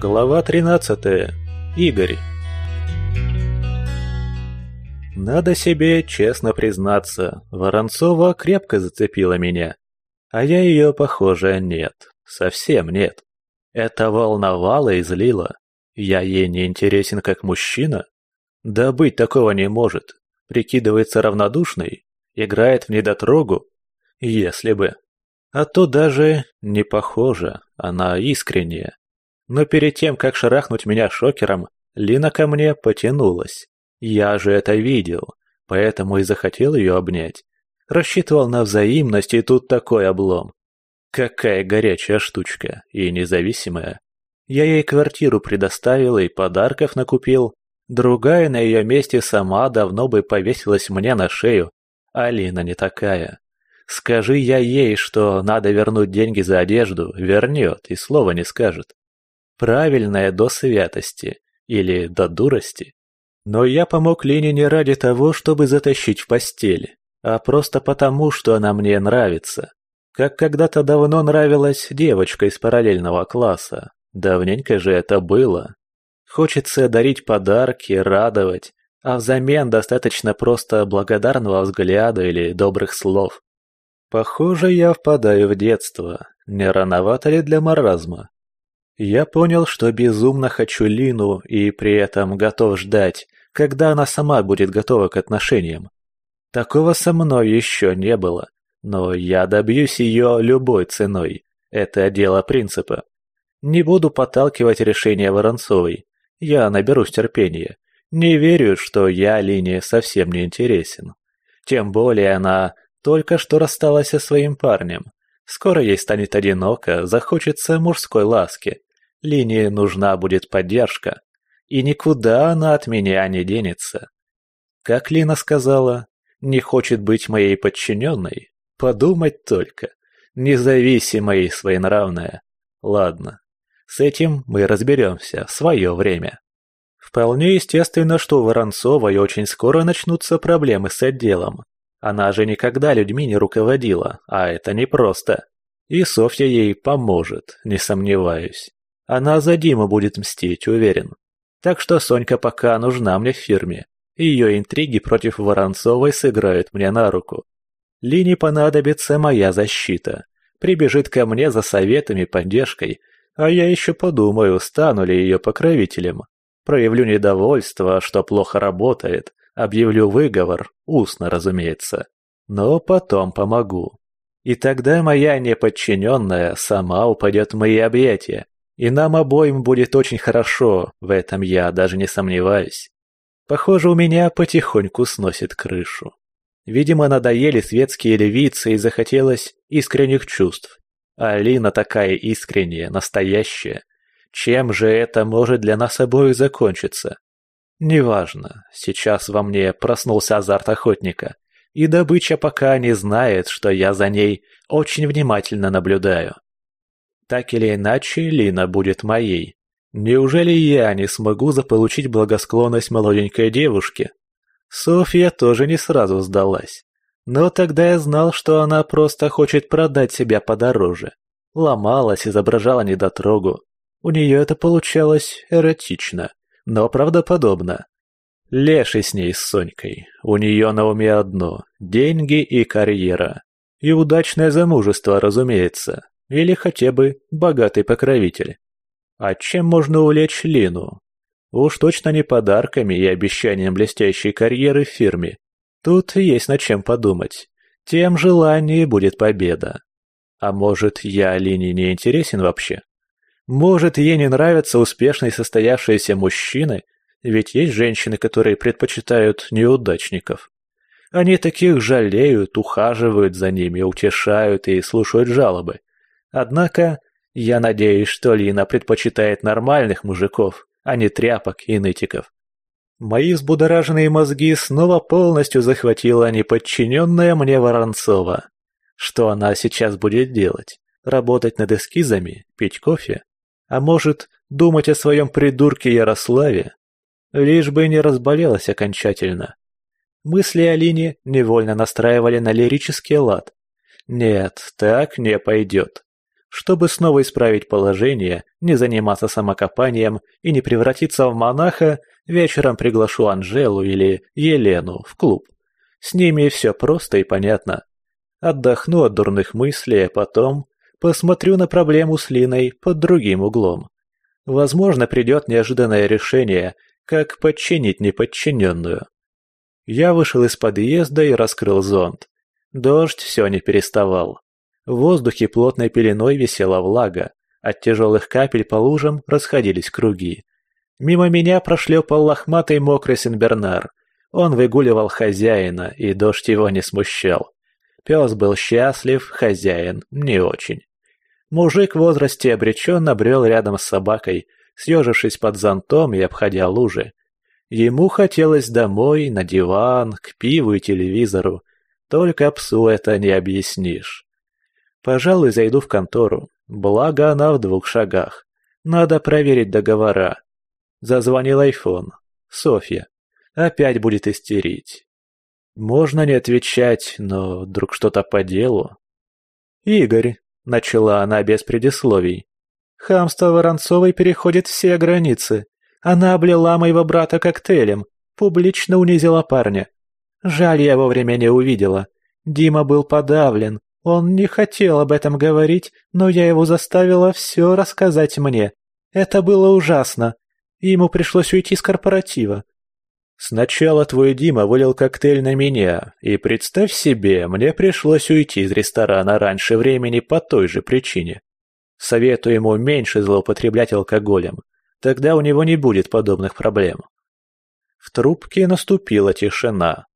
Глава 13. Игорь. Надо себе честно признаться, Воронцова крепко зацепила меня. А я ее, похоже, нет. Совсем нет. Это волновало и злило. Я ей не интересен как мужчина? Да быть такого не может. Прикидывается равнодушной? Играет в недотрогу? Если бы. А то даже не похоже, она искренняя. Но перед тем, как шарахнуть меня шокером, Лина ко мне потянулась. Я же это видел, поэтому и захотел ее обнять. Рассчитывал на взаимность, и тут такой облом. Какая горячая штучка и независимая. Я ей квартиру предоставил и подарков накупил. Другая на ее месте сама давно бы повесилась мне на шею. Алина не такая. Скажи я ей, что надо вернуть деньги за одежду, вернет и слова не скажет правильное до святости или до дурости. Но я помог Лене не ради того, чтобы затащить в постель, а просто потому, что она мне нравится. Как когда-то давно нравилась девочка из параллельного класса. Давненько же это было. Хочется дарить подарки, радовать, а взамен достаточно просто благодарного взгляда или добрых слов. Похоже, я впадаю в детство. Не рановато ли для маразма? Я понял, что безумно хочу Лину и при этом готов ждать, когда она сама будет готова к отношениям. Такого со мной еще не было, но я добьюсь ее любой ценой. Это дело принципа. Не буду подталкивать решение Воронцовой. Я наберусь терпения. Не верю, что я Лине совсем не интересен. Тем более она только что рассталась со своим парнем. Скоро ей станет одиноко, захочется мужской ласки. Линии нужна будет поддержка, и никуда она от меня не денется. Как Лина сказала, не хочет быть моей подчиненной? Подумать только. Независимая и своенравная. Ладно, с этим мы разберемся в свое время. Вполне естественно, что у Воронцовой очень скоро начнутся проблемы с отделом. Она же никогда людьми не руководила, а это непросто. И Софья ей поможет, не сомневаюсь. Она за Диму будет мстить, уверен. Так что Сонька пока нужна мне в фирме. Ее интриги против Воронцовой сыграют мне на руку. Лине понадобится моя защита. Прибежит ко мне за советами, поддержкой, а я еще подумаю, стану ли ее покровителем. Проявлю недовольство, что плохо работает, объявлю выговор, устно, разумеется. Но потом помогу. И тогда моя неподчиненная сама упадет в мои объятия, и нам обоим будет очень хорошо, в этом я даже не сомневаюсь. Похоже, у меня потихоньку сносит крышу. Видимо, надоели светские львицы и захотелось искренних чувств. А Алина такая искренняя, настоящая. Чем же это может для нас обоих закончиться? Неважно, сейчас во мне проснулся азарт охотника, и добыча пока не знает, что я за ней очень внимательно наблюдаю. Так или иначе, Лина будет моей. Неужели я не смогу заполучить благосклонность молоденькой девушки? Софья тоже не сразу сдалась. Но тогда я знал, что она просто хочет продать себя подороже. Ломалась, изображала недотрогу. У нее это получалось эротично, но правдоподобно. Леший с ней, с Сонькой. У нее на уме одно – деньги и карьера. И удачное замужество, разумеется. Или хотя бы богатый покровитель. А чем можно увлечь Лину? Уж точно не подарками и обещанием блестящей карьеры в фирме. Тут есть над чем подумать. Тем желаннее будет победа. А может, я Лине не интересен вообще? Может, ей не нравятся успешные состоявшиеся мужчины? Ведь есть женщины, которые предпочитают неудачников. Они таких жалеют, ухаживают за ними, утешают и слушают жалобы. Однако, я надеюсь, что Лина предпочитает нормальных мужиков, а не тряпок и нытиков. Мои взбудораженные мозги снова полностью захватила неподчиненная мне Воронцова. Что она сейчас будет делать? Работать над эскизами? Пить кофе? А может, думать о своем придурке Ярославе? Лишь бы не разболелась окончательно. Мысли о Лине невольно настраивали на лирический лад. Нет, так не пойдет. Чтобы снова исправить положение, не заниматься самокопанием и не превратиться в монаха, вечером приглашу Анжелу или Елену в клуб. С ними все просто и понятно. Отдохну от дурных мыслей, а потом посмотрю на проблему с Линой под другим углом. Возможно, придет неожиданное решение, как подчинить неподчиненную. Я вышел из подъезда и раскрыл зонт. Дождь все не переставал. В воздухе плотной пеленой висела влага, от тяжелых капель по лужам расходились круги. Мимо меня прошлепал лохматый мокрый Сенбернар. Он выгуливал хозяина, и дождь его не смущал. Пес был счастлив, хозяин не очень. Мужик в возрасте обреченно брел рядом с собакой, съежившись под зонтом и обходя лужи. Ему хотелось домой, на диван, к пиву и телевизору. Только псу это не объяснишь. Пожалуй, зайду в контору, благо она в двух шагах. Надо проверить договора. Зазвонил айфон. Софья. Опять будет истерить. Можно не отвечать, но вдруг что-то по делу. «Игорь», — начала она без предисловий, — «хамство Воронцовой переходит все границы. Она облила моего брата коктейлем, публично унизила парня. Жаль, я вовремя не увидела. Дима был подавлен, он не хотел об этом говорить, но я его заставила все рассказать мне. Это было ужасно. Ему пришлось уйти с корпоратива. Сначала твой Дима вылил коктейль на меня, и представь себе, мне пришлось уйти из ресторана раньше времени по той же причине. Советую ему меньше злоупотреблять алкоголем. Тогда у него не будет подобных проблем. В трубке наступила тишина.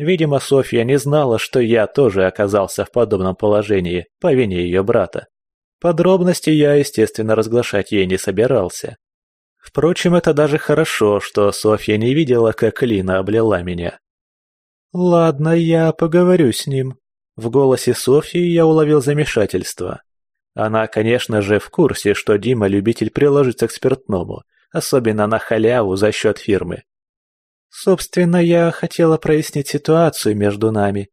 Видимо, Софья не знала, что я тоже оказался в подобном положении по вине ее брата. Подробности я, естественно, разглашать ей не собирался. Впрочем, это даже хорошо, что Софья не видела, как Лина облила меня. «Ладно, я поговорю с ним». В голосе Софьи я уловил замешательство. Она, конечно же, в курсе, что Дима любитель приложиться к спиртному, особенно на халяву за счет фирмы. Собственно, я хотела прояснить ситуацию между нами.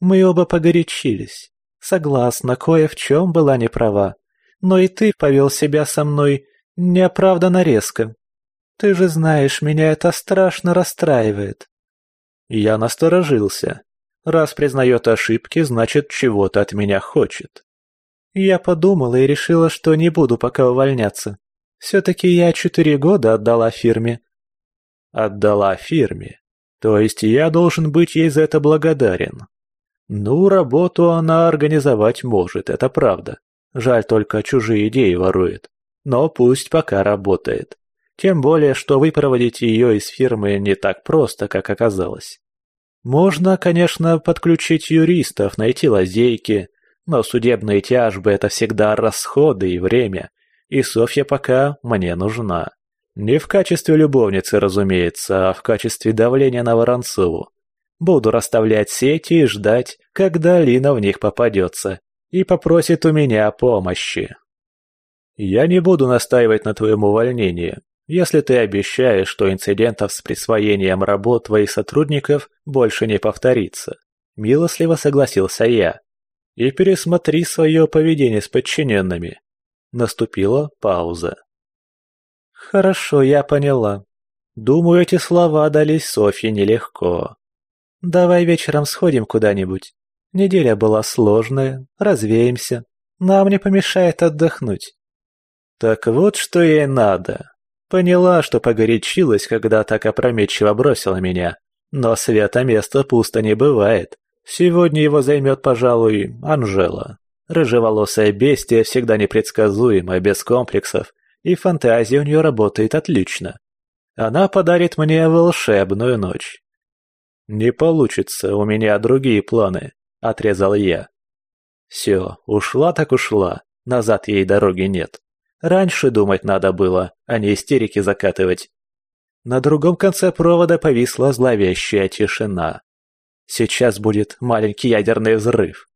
Мы оба погорячились. Согласна, кое в чем была неправа. Но и ты повел себя со мной неоправданно резко. Ты же знаешь, меня это страшно расстраивает. Я насторожился. Раз признает ошибки, значит, чего-то от меня хочет. Я подумала и решила, что не буду пока увольняться. Все-таки я четыре года отдала фирме. Отдала фирме. То есть я должен быть ей за это благодарен. Ну, работу она организовать может, это правда. Жаль только чужие идеи ворует. Но пусть пока работает. Тем более, что выпроводить ее из фирмы не так просто, как оказалось. Можно, конечно, подключить юристов, найти лазейки, но судебные тяжбы – это всегда расходы и время, и Софья пока мне нужна. Не в качестве любовницы, разумеется, а в качестве давления на Воронцову. Буду расставлять сети и ждать, когда Лина в них попадется и попросит у меня помощи. Я не буду настаивать на твоем увольнении, если ты обещаешь, что инцидентов с присвоением работ твоих сотрудников больше не повторится. Милостливо согласился я и пересмотри свое поведение с подчиненными. Наступила пауза. Хорошо, я поняла. Думаю, эти слова дались Софье нелегко. Давай вечером сходим куда-нибудь. Неделя была сложная, развеемся. Нам не помешает отдохнуть. Так вот, что ей надо. Поняла, что погорячилась, когда так опрометчиво бросила меня. Но света места пусто не бывает. Сегодня его займет, пожалуй, Анжела. Рыжеволосая бестия всегда непредсказуема, без комплексов, и фантазия у нее работает отлично. Она подарит мне волшебную ночь. «Не получится, у меня другие планы», — отрезал я. «Все, ушла так ушла, назад ей дороги нет. Раньше думать надо было, а не истерики закатывать». На другом конце провода повисла зловещая тишина. Сейчас будет маленький ядерный взрыв.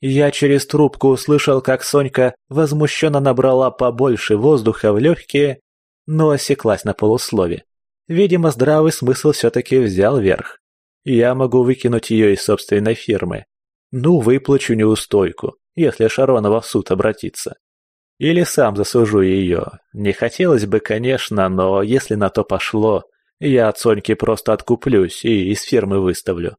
Я через трубку услышал, как Сонька возмущенно набрала побольше воздуха в легкие, но осеклась на полуслове. Видимо, здравый смысл все-таки взял верх. Я могу выкинуть ее из собственной фирмы. Ну, выплачу неустойку. если Шаронова в суд обратится. Или сам засужу ее. Не хотелось бы, конечно, но если на то пошло, я от Соньки просто откуплюсь и из фирмы выставлю.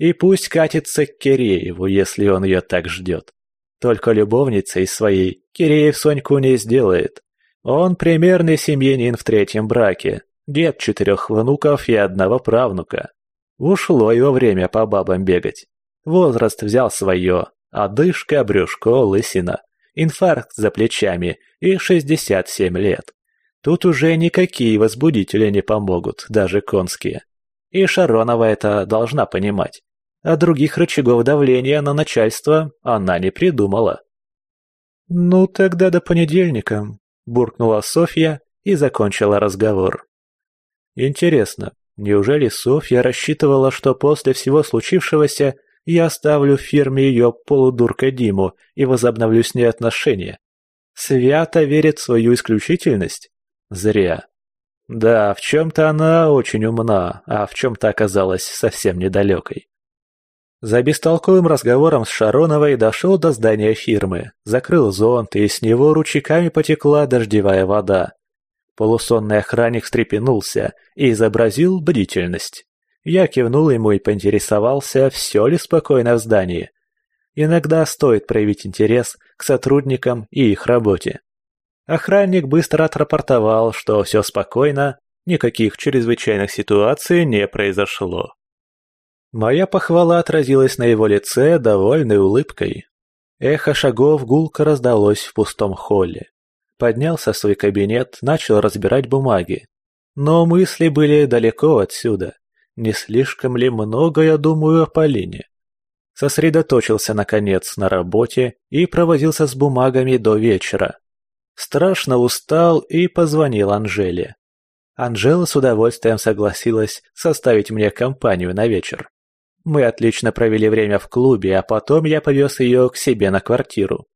И пусть катится к Кирееву, если он ее так ждет. Только любовницей своей Киреев Соньку не сделает. Он примерный семьянин в третьем браке, дед четырех внуков и одного правнука. Ушло его время по бабам бегать. Возраст взял свое, одышка, брюшко, лысина, инфаркт за плечами и 67 лет. Тут уже никакие возбудители не помогут, даже конские. И Шаронова это должна понимать. А других рычагов давления на начальство она не придумала. «Ну, тогда до понедельника», – буркнула Софья и закончила разговор. «Интересно, неужели Софья рассчитывала, что после всего случившегося я оставлю в фирме ее полудурка Диму и возобновлю с ней отношения? Свято верит в свою исключительность? Зря. Да, в чем-то она очень умна, а в чем-то оказалась совсем недалекой. За бестолковым разговором с Шароновой дошел до здания фирмы, закрыл зонт, и с него ручейками потекла дождевая вода. Полусонный охранник встрепенулся и изобразил бдительность. Я кивнул ему и поинтересовался, все ли спокойно в здании. Иногда стоит проявить интерес к сотрудникам и их работе. Охранник быстро отрапортовал, что все спокойно, никаких чрезвычайных ситуаций не произошло. Моя похвала отразилась на его лице довольной улыбкой. Эхо шагов гулко раздалось в пустом холле. Поднялся в свой кабинет, начал разбирать бумаги. Но мысли были далеко отсюда. Не слишком ли много я думаю о Полине? Сосредоточился, наконец, на работе и провозился с бумагами до вечера. Страшно устал и позвонил Анжеле. Анжела с удовольствием согласилась составить мне компанию на вечер. Мы отлично провели время в клубе, а потом я повез ее к себе на квартиру.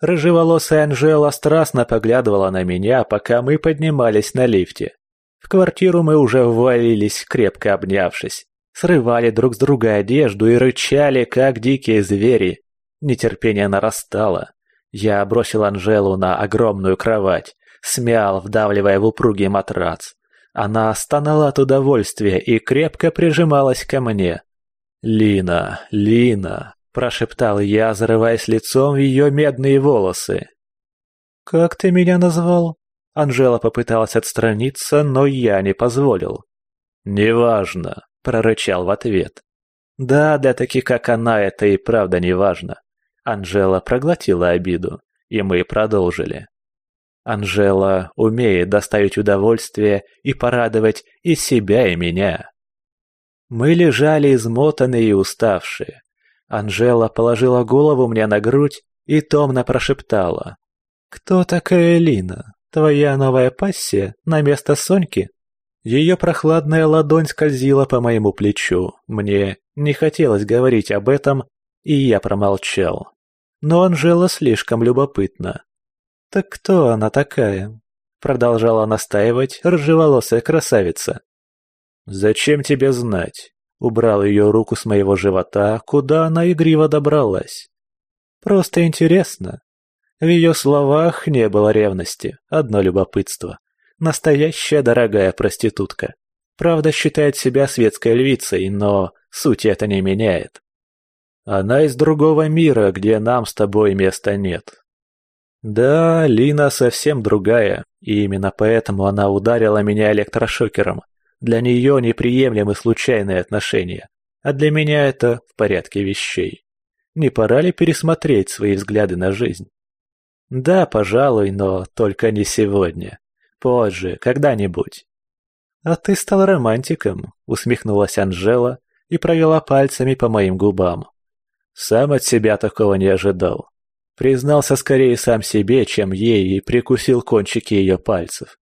Рыжеволосая Анжела страстно поглядывала на меня, пока мы поднимались на лифте. В квартиру мы уже ввалились, крепко обнявшись. Срывали друг с друга одежду и рычали, как дикие звери. Нетерпение нарастало. Я бросил Анжелу на огромную кровать, смял, вдавливая в упругий матрац. Она стонала от удовольствия и крепко прижималась ко мне. «Лина, Лина!» – прошептал я, зарываясь лицом в ее медные волосы. «Как ты меня назвал?» Анжела попыталась отстраниться, но я не позволил. «Неважно», – прорычал в ответ. «Да, для таких, как она, это и правда неважно». Анжела проглотила обиду, и мы продолжили. Анжела умеет доставить удовольствие и порадовать и себя, и меня. Мы лежали измотанные и уставшие. Анжела положила голову мне на грудь и томно прошептала. «Кто такая Лина? Твоя новая пассия на место Соньки?» Ее прохладная ладонь скользила по моему плечу. Мне не хотелось говорить об этом, и я промолчал. Но Анжела слишком любопытна. «Так кто она такая?» Продолжала настаивать рыжеволосая красавица. «Зачем тебе знать?» Убрал ее руку с моего живота, куда она игриво добралась. «Просто интересно». В ее словах не было ревности, одно любопытство. Настоящая дорогая проститутка. Правда, считает себя светской львицей, но суть это не меняет. Она из другого мира, где нам с тобой места нет. Да, Лина совсем другая, и именно поэтому она ударила меня электрошокером. Для нее неприемлемы случайные отношения, а для меня это в порядке вещей. Не пора ли пересмотреть свои взгляды на жизнь? Да, пожалуй, но только не сегодня. Позже, когда-нибудь. А ты стал романтиком, усмехнулась Анжела и провела пальцами по моим губам. Сам от себя такого не ожидал. Признался скорее сам себе, чем ей, и прикусил кончики ее пальцев.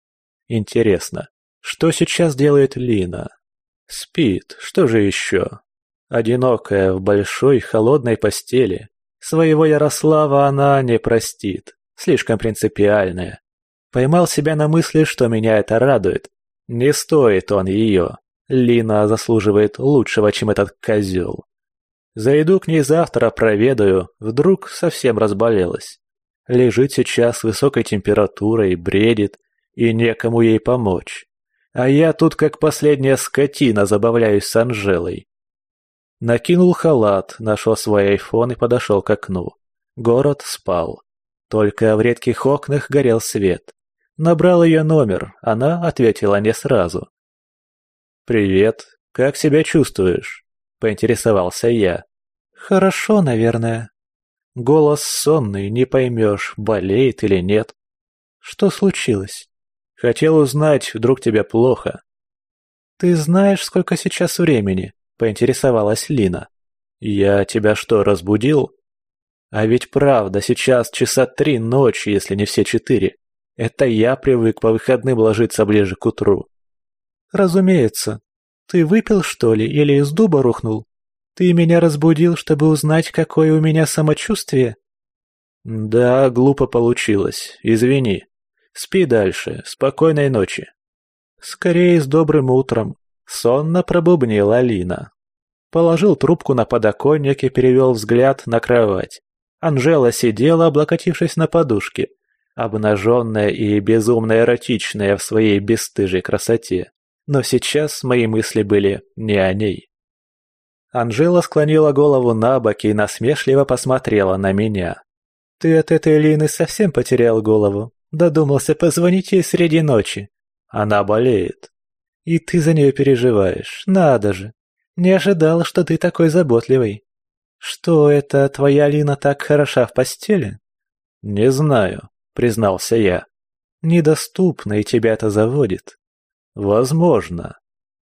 Интересно, что сейчас делает Лина? Спит, что же еще? Одинокая в большой холодной постели. Своего Ярослава она не простит, слишком принципиальная. Поймал себя на мысли, что меня это радует. Не стоит он ее. Лина заслуживает лучшего, чем этот козел. Зайду к ней завтра, проведаю, вдруг совсем разболелась. Лежит сейчас с высокой температурой, бредит, и некому ей помочь. А я тут как последняя скотина забавляюсь с Анжелой. Накинул халат, нашел свой айфон и подошел к окну. Город спал. Только в редких окнах горел свет. Набрал ее номер, она ответила не сразу. «Привет, как себя чувствуешь?» — поинтересовался я. «Хорошо, наверное». Голос сонный, не поймешь, болеет или нет. «Что случилось?» «Хотел узнать, вдруг тебе плохо». «Ты знаешь, сколько сейчас времени?» — поинтересовалась Лина. «Я тебя что, разбудил?» «А ведь правда, сейчас часа три ночи, если не все четыре. Это я привык по выходным ложиться ближе к утру». «Разумеется. Ты выпил, что ли, или из дуба рухнул? Ты меня разбудил, чтобы узнать, какое у меня самочувствие?» «Да, глупо получилось. Извини. Спи дальше. Спокойной ночи». «Скорее с добрым утром», — сонно пробубнила Алина. Положил трубку на подоконник и перевел взгляд на кровать. Анжела сидела, облокотившись на подушке, обнаженная и безумно эротичная в своей бесстыжей красоте. Но сейчас мои мысли были не о ней. Анжела склонила голову на бок и насмешливо посмотрела на меня. «Ты от этой Лины совсем потерял голову? Додумался позвонить ей среди ночи. Она болеет. И ты за нее переживаешь, надо же. Не ожидала, что ты такой заботливый. Что это, твоя Лина так хороша в постели?» «Не знаю», — признался я. «Недоступно, и тебя это заводит». «Возможно».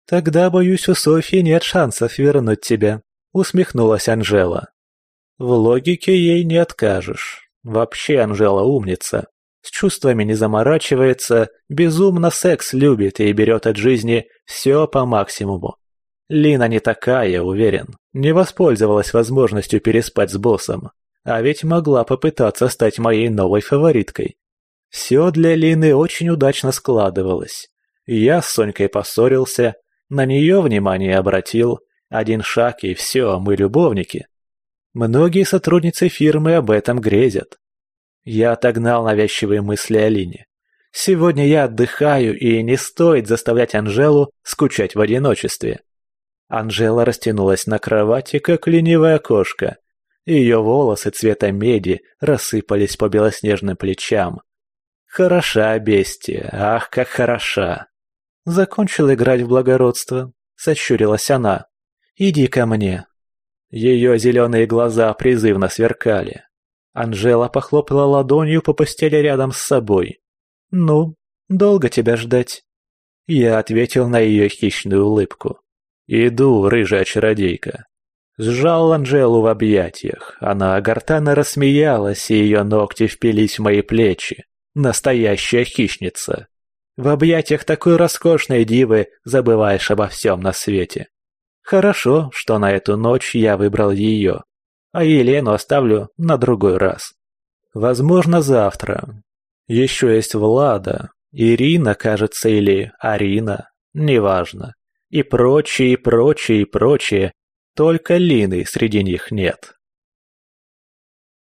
«Тогда, боюсь, у Софьи нет шансов вернуть тебя», — усмехнулась Анжела. «В логике ей не откажешь. Вообще Анжела умница. С чувствами не заморачивается, безумно секс любит и берет от жизни все по максимуму. Лина не такая, уверен. Не воспользовалась возможностью переспать с боссом. А ведь могла попытаться стать моей новой фавориткой. Все для Лины очень удачно складывалось. Я с Сонькой поссорился, на нее внимание обратил. Один шаг и все, мы любовники. Многие сотрудницы фирмы об этом грезят. Я отогнал навязчивые мысли о Лине. Сегодня я отдыхаю, и не стоит заставлять Анжелу скучать в одиночестве. Анжела растянулась на кровати, как ленивая кошка. Ее волосы цвета меди рассыпались по белоснежным плечам. Хороша бестия, ах, как хороша. Закончил играть в благородство, сощурилась она. Иди ко мне. Ее зеленые глаза призывно сверкали. Анжела похлопала ладонью по постели рядом с собой. «Ну, долго тебя ждать?» Я ответил на ее хищную улыбку. «Иду, рыжая чародейка». Сжал Анжелу в объятиях. Она гортанно рассмеялась, и ее ногти впились в мои плечи. Настоящая хищница. В объятиях такой роскошной дивы забываешь обо всем на свете. Хорошо, что на эту ночь я выбрал ее, а Елену оставлю на другой раз. Возможно, завтра. Еще есть Влада, Ирина, кажется, или Арина, неважно. И прочие, и прочие, и прочие. Только Лины среди них нет.